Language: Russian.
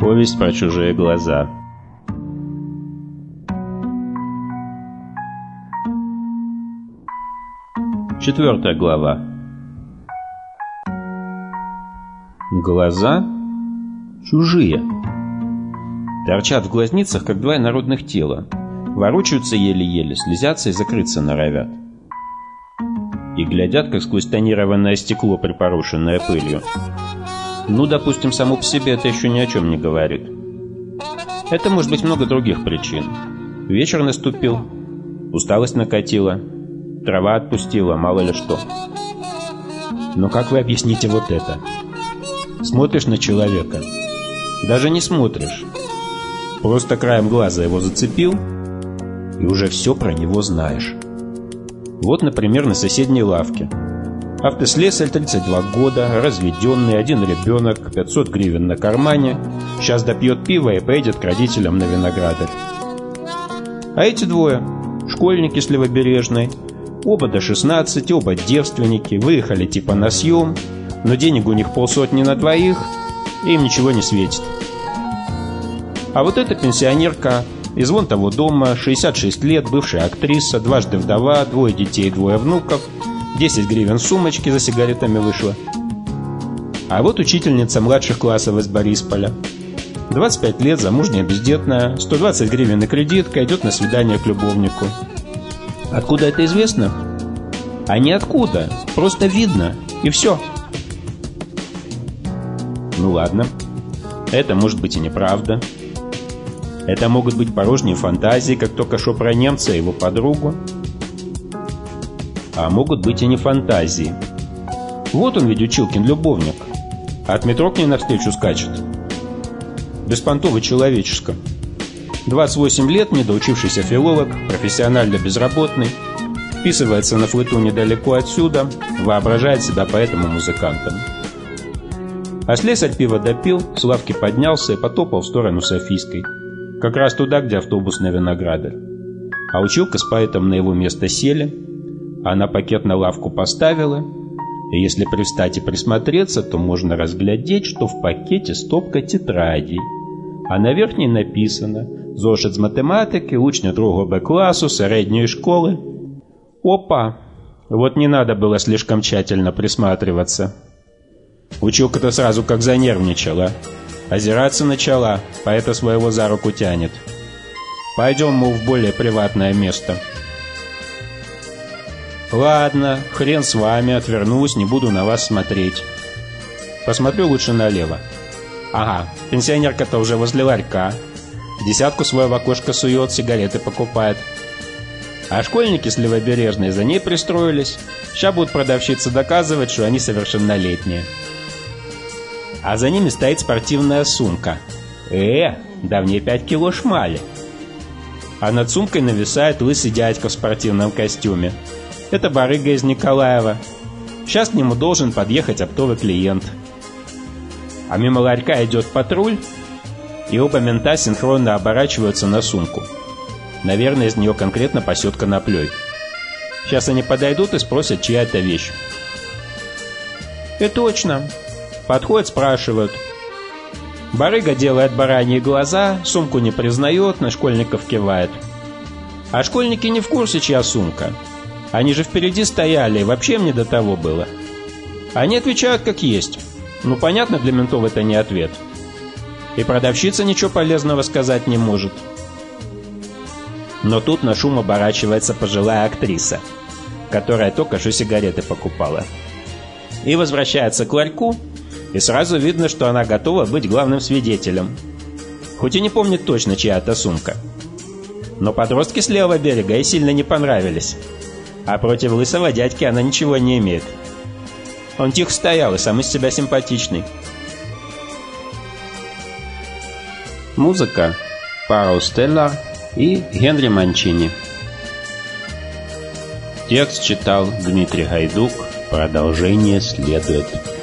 Повесть про чужие глаза. Четвертая глава. Глаза чужие. Торчат в глазницах, как два инородных тела. Ворочаются еле-еле, слезятся и закрыться норовят. И глядят, как сквозь тонированное стекло, припорошенное пылью. Ну, допустим, само по себе это еще ни о чем не говорит. Это может быть много других причин. Вечер наступил, усталость накатила, трава отпустила, мало ли что. Но как вы объясните вот это? Смотришь на человека, даже не смотришь, просто краем глаза его зацепил, и уже все про него знаешь. Вот, например, на соседней лавке – Автослесарь, 32 года, разведенный, один ребенок, 500 гривен на кармане. Сейчас допьет пиво и поедет к родителям на виноградарь. А эти двое, школьники с Левобережной, оба до 16, оба девственники, выехали типа на съем, но денег у них полсотни на двоих, и им ничего не светит. А вот эта пенсионерка из вон того дома, 66 лет, бывшая актриса, дважды вдова, двое детей, двое внуков – 10 гривен сумочки за сигаретами вышло. А вот учительница младших классов из Борисполя. 25 лет, замужняя, бездетная, 120 гривен и кредитка, идет на свидание к любовнику. Откуда это известно? А не откуда, просто видно, и все. Ну ладно, это может быть и неправда. Это могут быть порожние фантазии, как только что про немца и его подругу а могут быть и не фантазии. Вот он ведь Училкин любовник. От метро к ней навстречу скачет. Беспонтово человеческо. 28 лет, недоучившийся филолог, профессионально безработный, вписывается на флыту недалеко отсюда, воображает себя поэтому музыкантом. А слесарь пиво допил, с лавки поднялся и потопал в сторону Софийской. Как раз туда, где автобус на Виноградарь. А училка с поэтом на его место сели, она пакет на лавку поставила, и если пристать и присмотреться, то можно разглядеть, что в пакете стопка тетрадей, а на верхней написано «Зошит з математики, учня другого Б классу, средней школы». Опа! Вот не надо было слишком тщательно присматриваться. Училка-то сразу как занервничала. Озираться начала, поэта своего за руку тянет. Пойдем, мол, в более приватное место. Ладно, хрен с вами, отвернусь, не буду на вас смотреть. Посмотрю лучше налево. Ага, пенсионерка-то уже возле ларька. Десятку свое в окошко сует, сигареты покупает. А школьники с левобережной за ней пристроились. Сейчас будут продавщицы доказывать, что они совершеннолетние. А за ними стоит спортивная сумка. Э, да в ней 5 кило шмали. А над сумкой нависает лысый дядька в спортивном костюме. Это барыга из Николаева. Сейчас к нему должен подъехать оптовый клиент. А мимо ларька идет патруль, и оба мента синхронно оборачиваются на сумку. Наверное, из нее конкретно пасет коноплей. Сейчас они подойдут и спросят, чья это вещь. И точно. Подходят, спрашивают. Барыга делает бараньи глаза, сумку не признает, на школьников кивает. А школьники не в курсе, чья сумка. Они же впереди стояли, вообще мне до того было. Они отвечают как есть. Ну, понятно, для ментов это не ответ. И продавщица ничего полезного сказать не может. Но тут на шум оборачивается пожилая актриса, которая только что сигареты покупала. И возвращается к ларьку, и сразу видно, что она готова быть главным свидетелем. Хоть и не помнит точно, чья это сумка. Но подростки с левого берега ей сильно не понравились. А против лысого дядьки она ничего не имеет. Он тихо стоял и сам из себя симпатичный. Музыка Пао Стеллар и Генри Манчини. Текст читал Дмитрий Гайдук. Продолжение следует.